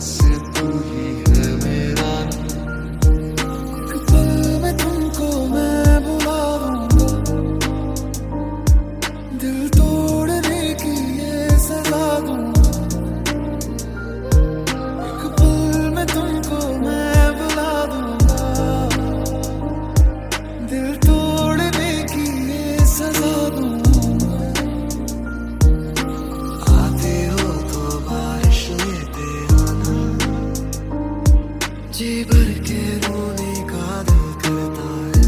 Sit through you. जी भर के रोने का दिल करता है।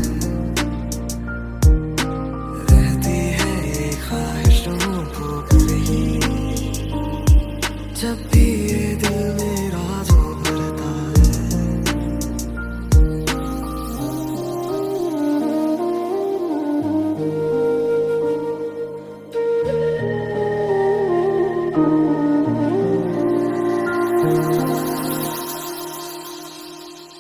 रहती है ख्वाहिशों को रही जब भी ये दिल मेरा जो भरता है। Thank